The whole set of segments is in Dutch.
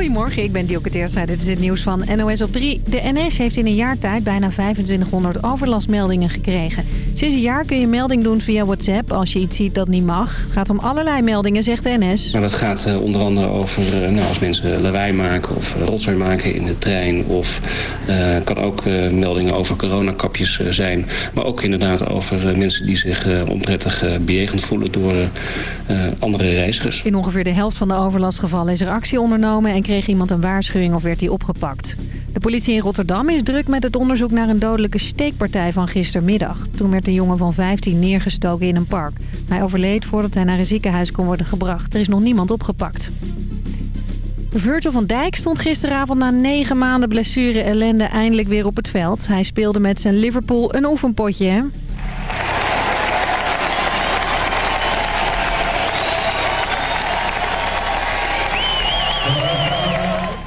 Goedemorgen, ik ben Dielke Teerstra. Dit is het nieuws van NOS op 3. De NS heeft in een jaar tijd bijna 2500 overlastmeldingen gekregen. Sinds een jaar kun je melding doen via WhatsApp als je iets ziet dat niet mag. Het gaat om allerlei meldingen, zegt de NS. Maar dat gaat uh, onder andere over uh, nou, als mensen lawaai maken of uh, rotzooi maken in de trein. Of kan ook meldingen over coronakapjes zijn. Maar ook inderdaad over mensen die zich onprettig bejegend voelen door andere reizigers. In ongeveer de helft van de overlastgevallen is er actie ondernomen en kreeg iemand een waarschuwing of werd hij opgepakt. De politie in Rotterdam is druk met het onderzoek naar een dodelijke steekpartij van gistermiddag. Toen werd een jongen van 15 neergestoken in een park. Hij overleed voordat hij naar een ziekenhuis kon worden gebracht. Er is nog niemand opgepakt. Virgil van Dijk stond gisteravond na negen maanden blessure ellende eindelijk weer op het veld. Hij speelde met zijn Liverpool een oefenpotje.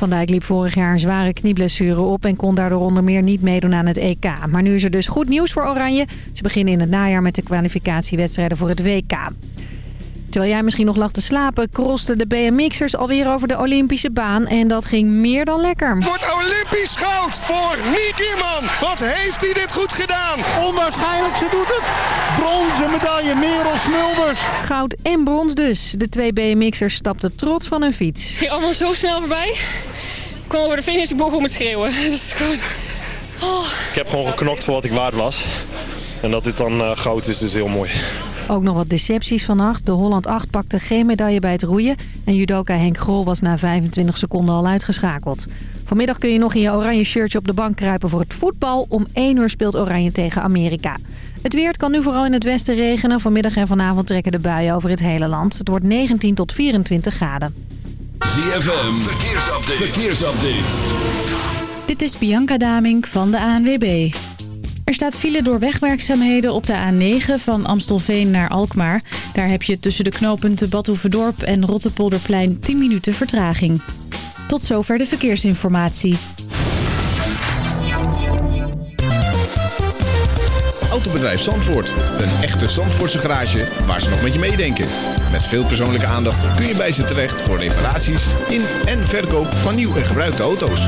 Van Dijk liep vorig jaar een zware knieblessure op... en kon daardoor onder meer niet meedoen aan het EK. Maar nu is er dus goed nieuws voor Oranje. Ze beginnen in het najaar met de kwalificatiewedstrijden voor het WK. Terwijl jij misschien nog lag te slapen, krosten de BMX'ers alweer over de Olympische baan. En dat ging meer dan lekker. Het wordt Olympisch goud voor Niek Ierman. Wat heeft hij dit goed gedaan? Onwaarschijnlijk, ze doet het. Bronzen medaille, Merel Smulders. Goud en brons dus. De twee BMX'ers stapten trots van hun fiets. Ik ging allemaal zo snel voorbij. Ik kwam over de finish, ik begon met schreeuwen. Het is gewoon... Oh. Ik heb gewoon geknokt voor wat ik waard was. En dat dit dan uh, goud is, is heel mooi. Ook nog wat decepties vannacht. De Holland 8 pakte geen medaille bij het roeien. En judoka Henk Grol was na 25 seconden al uitgeschakeld. Vanmiddag kun je nog in je oranje shirtje op de bank kruipen voor het voetbal. Om 1 uur speelt Oranje tegen Amerika. Het weer kan nu vooral in het westen regenen. Vanmiddag en vanavond trekken de buien over het hele land. Het wordt 19 tot 24 graden. ZFM, verkeersupdate. verkeersupdate. Dit is Bianca Damink van de ANWB. Er staat file door wegwerkzaamheden op de A9 van Amstelveen naar Alkmaar. Daar heb je tussen de knooppunten Badhoevedorp en Rottepolderplein 10 minuten vertraging. Tot zover de verkeersinformatie. Autobedrijf Zandvoort. Een echte Zandvoortse garage waar ze nog met je meedenken. Met veel persoonlijke aandacht kun je bij ze terecht voor reparaties in en verkoop van nieuw en gebruikte auto's.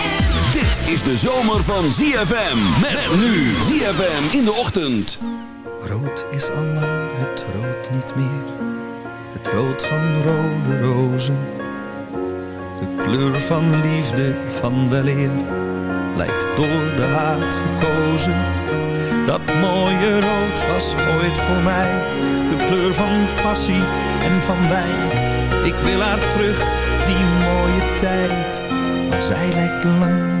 is de zomer van ZFM. Met nu ZFM in de ochtend. Rood is al lang het rood niet meer. Het rood van rode rozen. De kleur van liefde van de leer. Lijkt door de haat gekozen. Dat mooie rood was ooit voor mij. De kleur van passie en van wijn. Ik wil haar terug, die mooie tijd. Maar zij lijkt lang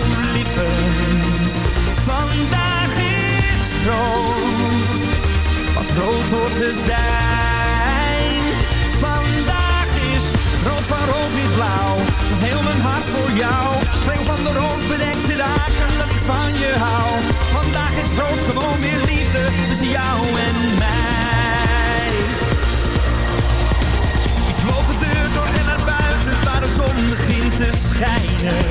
jou. Van de rood bedekte dagen dat ik van je hou. Vandaag is rood gewoon weer liefde tussen jou en mij. Ik loop de deur door en naar buiten waar de zon begint te schijnen.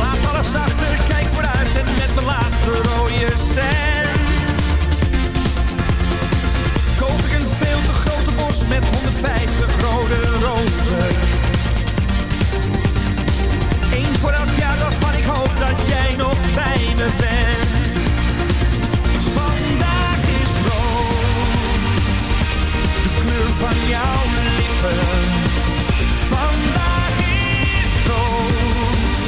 Laat alles achter, kijk vooruit en met mijn laatste rode cent. Koop ik een veel te grote bos met 150 rode rozen jouw lippen. Vandaag is rood,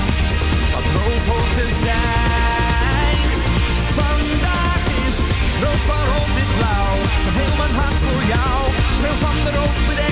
wat rood hoort te zijn. Vandaag is rood van rood blauw, van heel mijn hart voor jou. Sneeuw van de rood.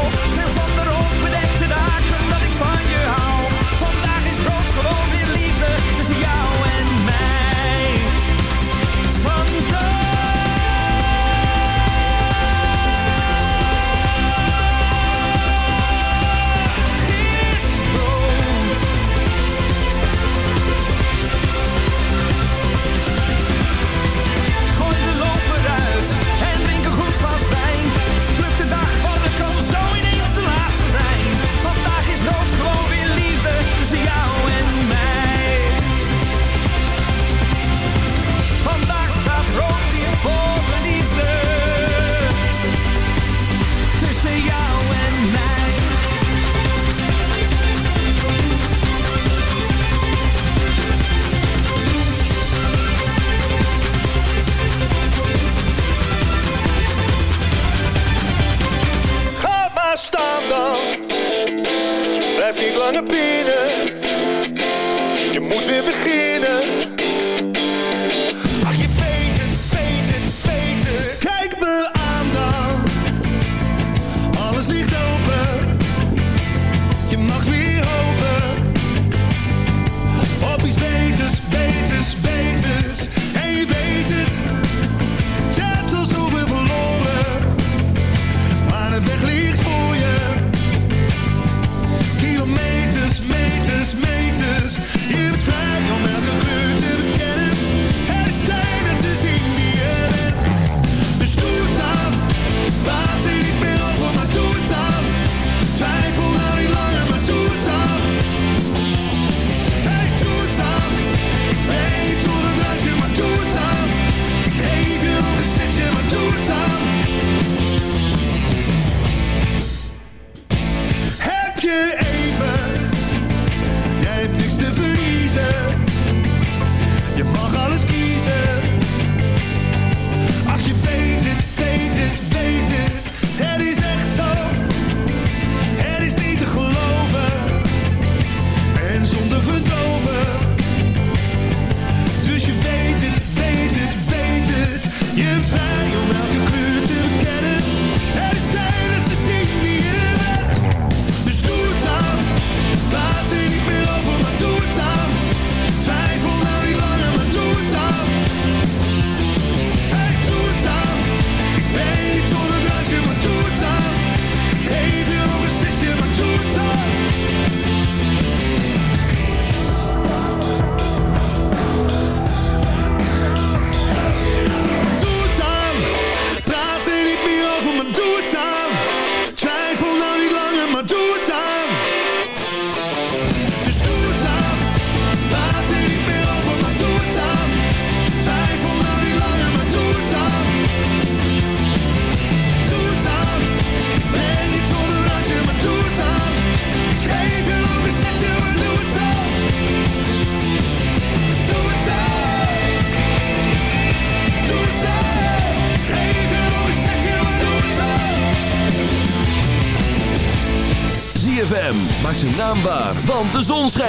Je mag alles kiezen.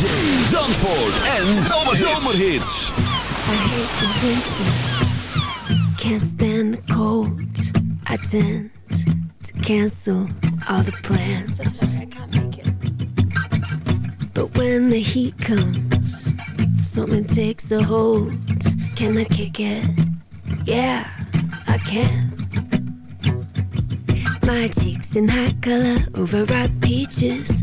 Zee, Zandvoort en Zomerhits. I hate the winter. Can't stand the cold. I tend to cancel all the plans. I can't make it. But when the heat comes, something takes a hold. Can I kick it? Yeah, I can. My cheeks in hot color, overripe peaches.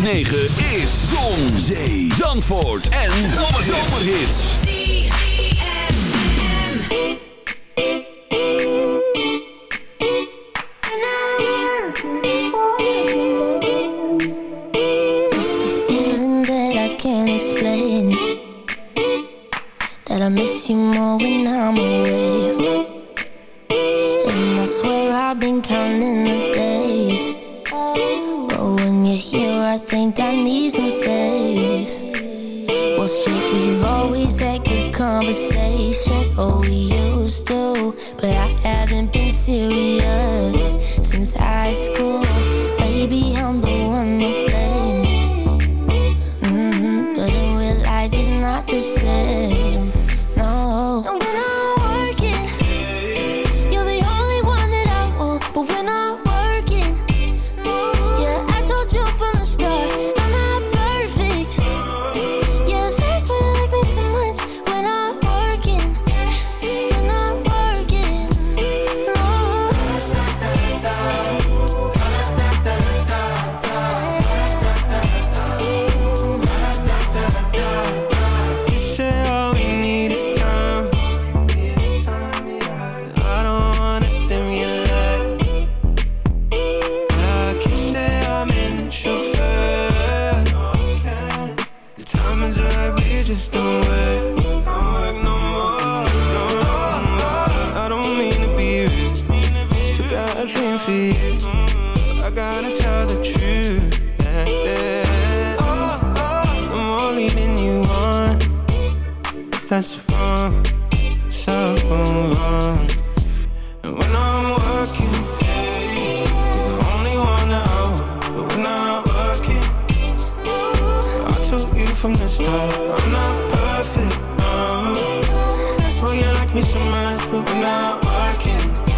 106.9 from the start. I'm not perfect, no. That's why you like me so much, but we're not working.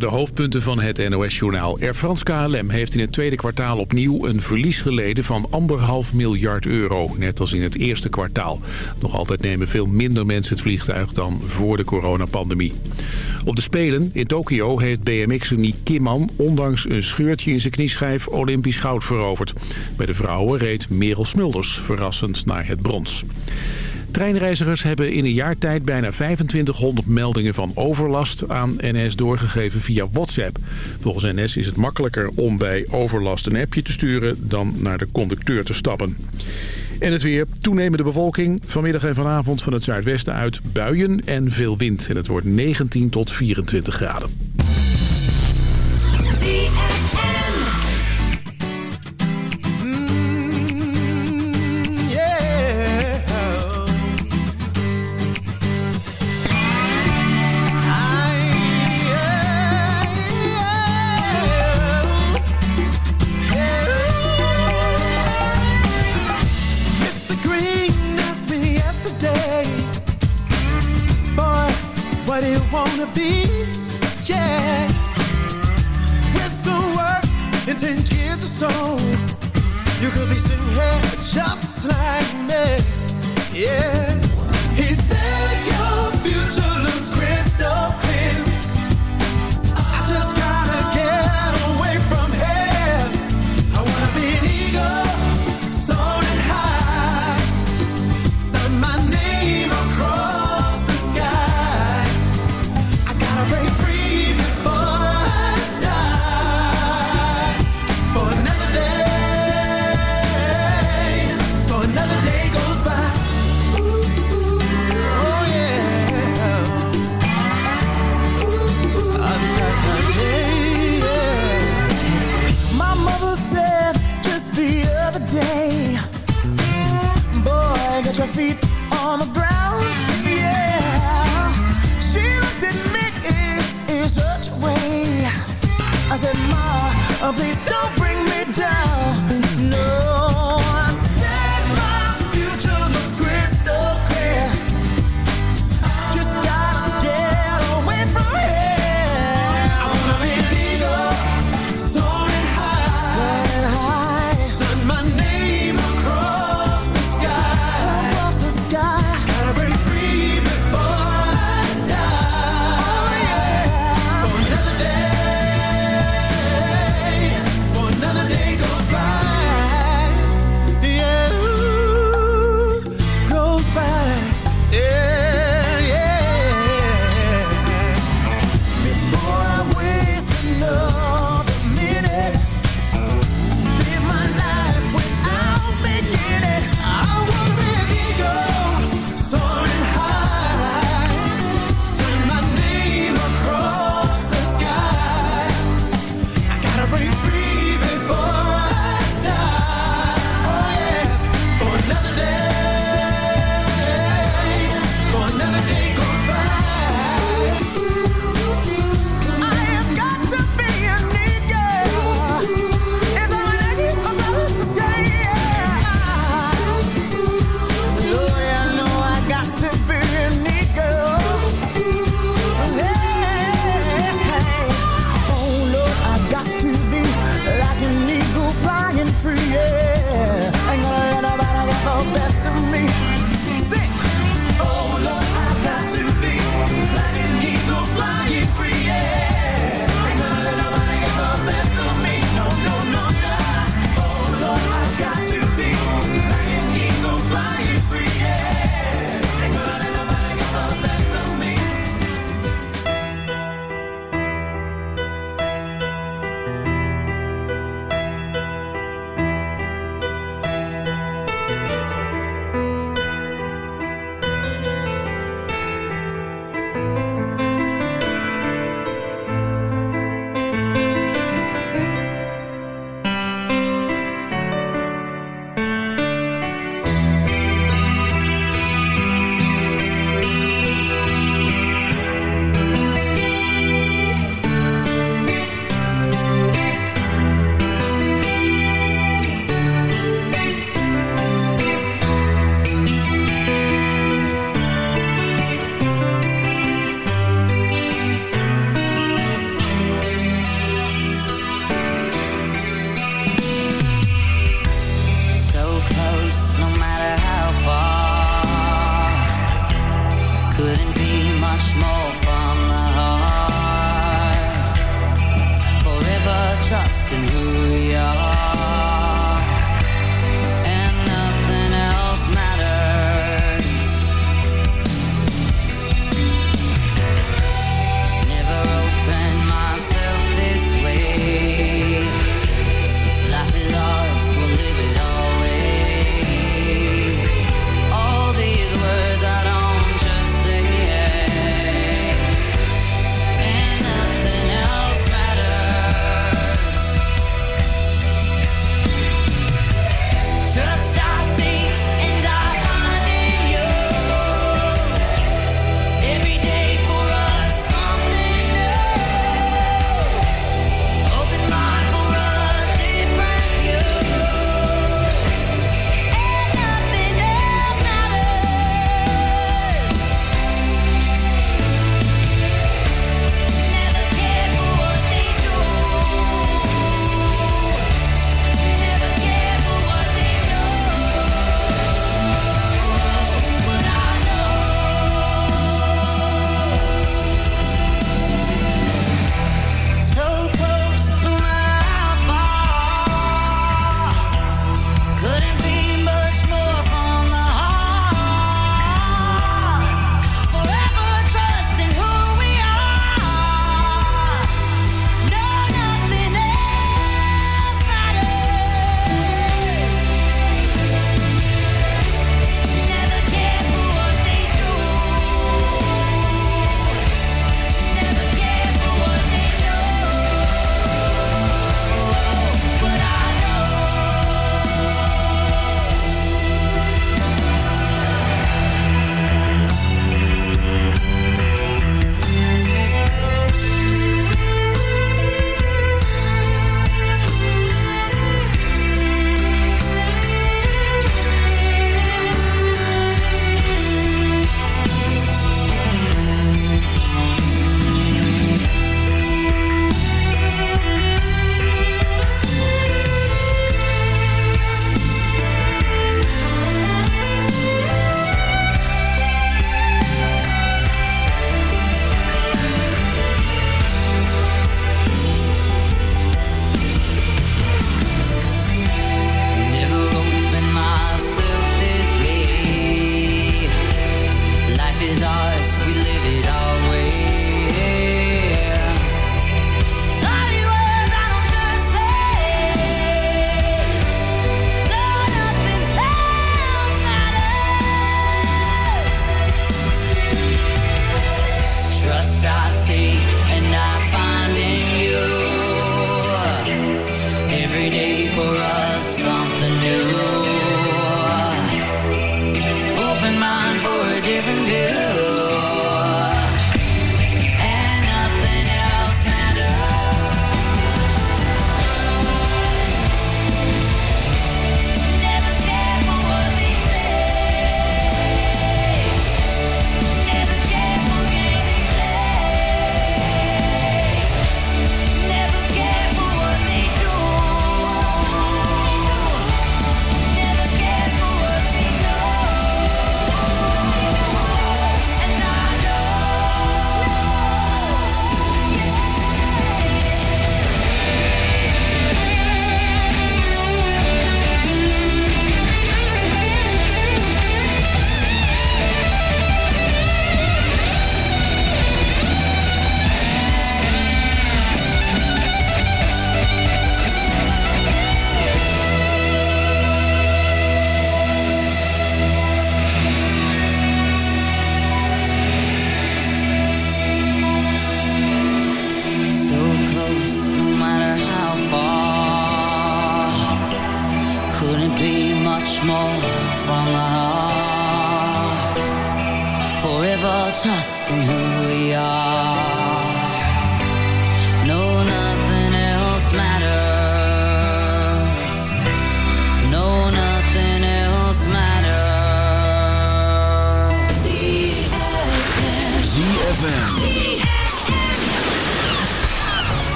de hoofdpunten van het NOS-journaal. Air France KLM heeft in het tweede kwartaal opnieuw een verlies geleden van anderhalf miljard euro. Net als in het eerste kwartaal. Nog altijd nemen veel minder mensen het vliegtuig dan voor de coronapandemie. Op de Spelen in Tokio heeft BMX'er Nick Kimman... ondanks een scheurtje in zijn knieschijf Olympisch goud veroverd. Bij de vrouwen reed Merel Smulders verrassend naar het brons. Treinreizigers hebben in een jaar tijd bijna 2500 meldingen van overlast aan NS doorgegeven via WhatsApp. Volgens NS is het makkelijker om bij overlast een appje te sturen dan naar de conducteur te stappen. En het weer. Toenemende bewolking. Vanmiddag en vanavond van het zuidwesten uit buien en veel wind. En het wordt 19 tot 24 graden. ten years or so, you could be sitting here just like me. Yeah.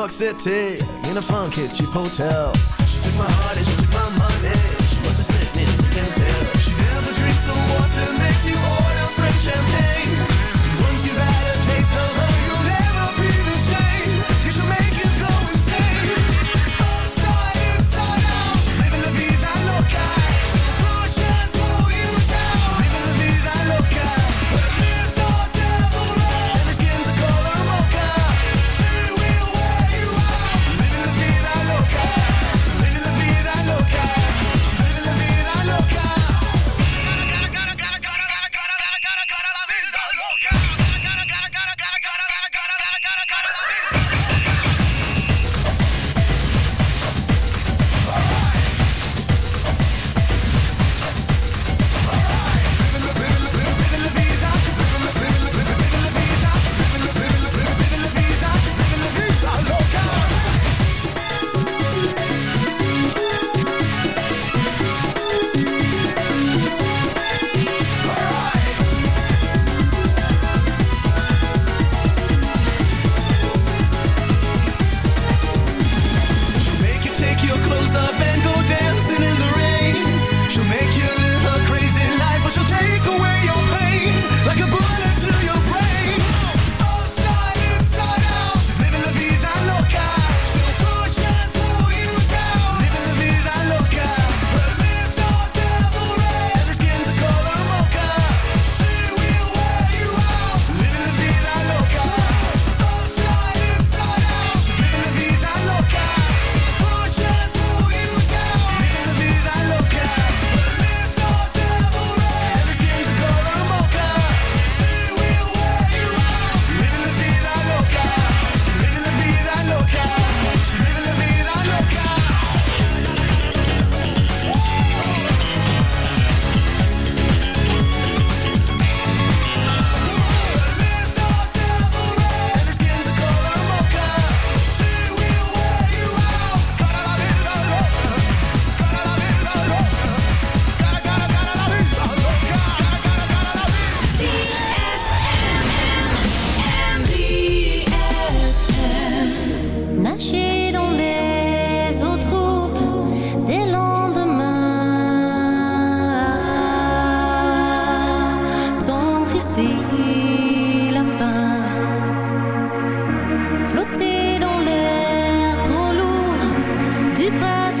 York City in a funky cheap hotel.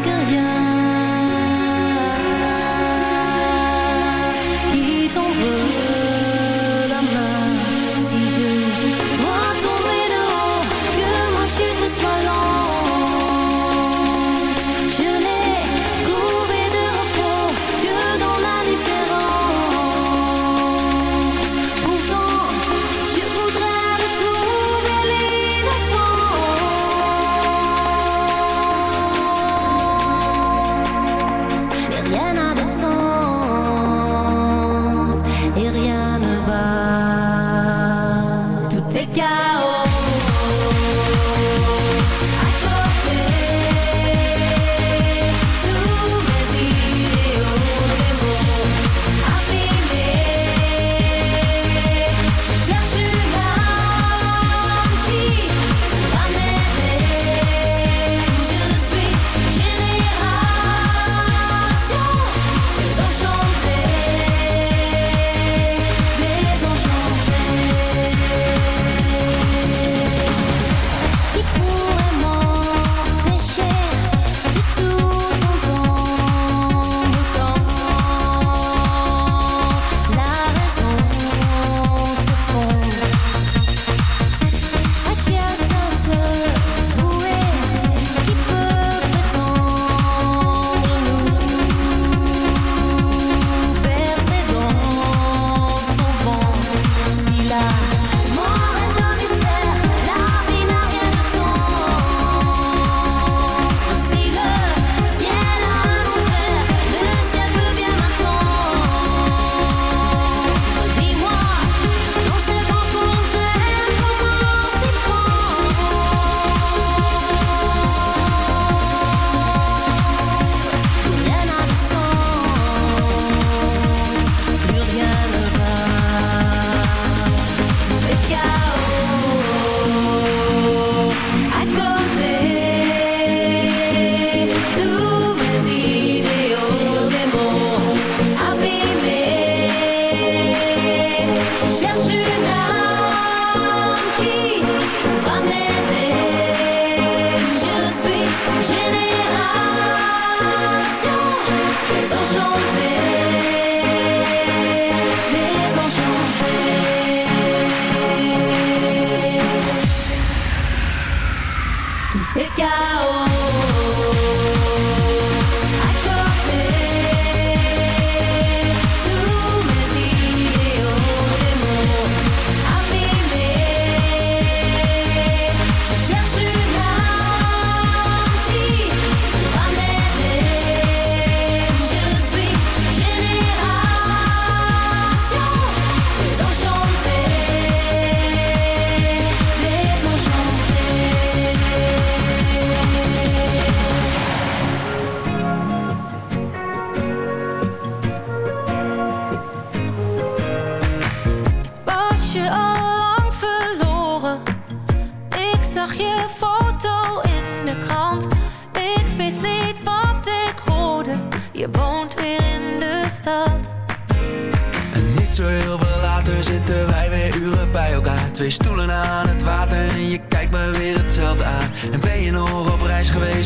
更远。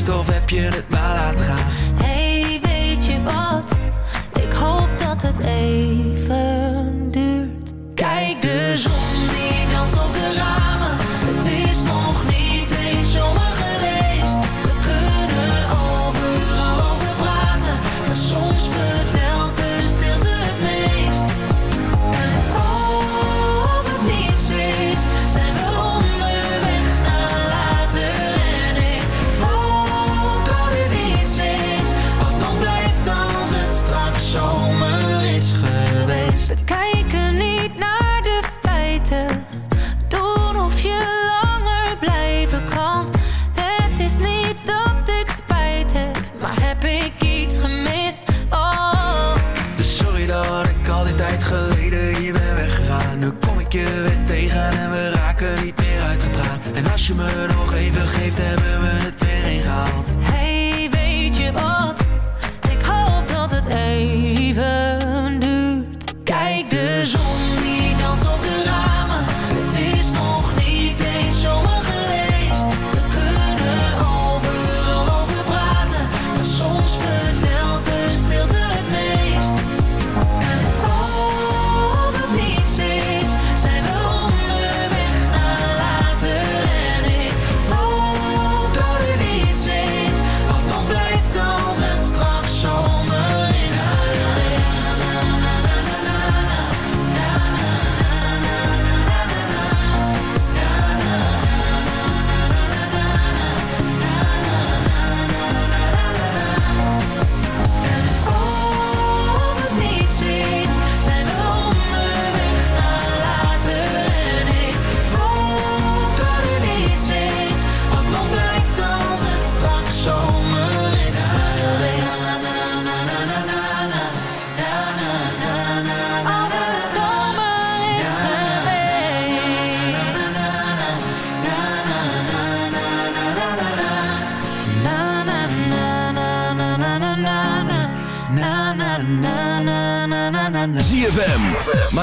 of heb je het maar laten gaan?